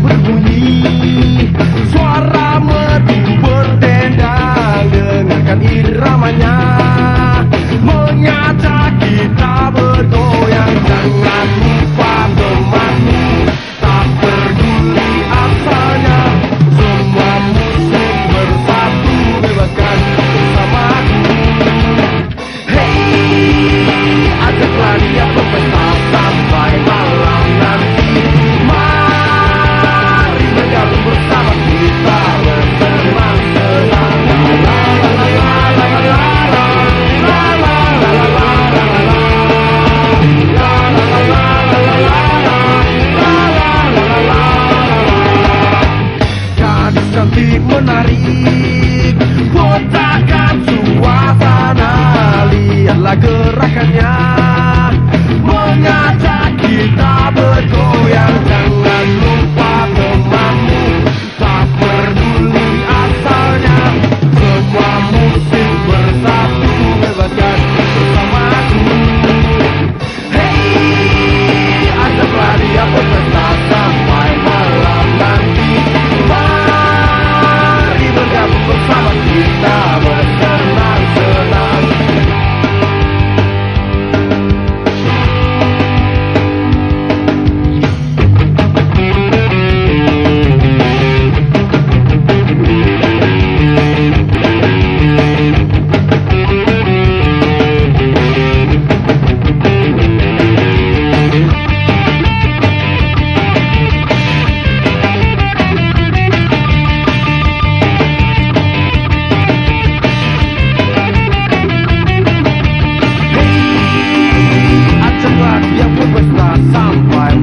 bairro bonito. menarik Kotakan suasana Lihatlah gerakannya. sampai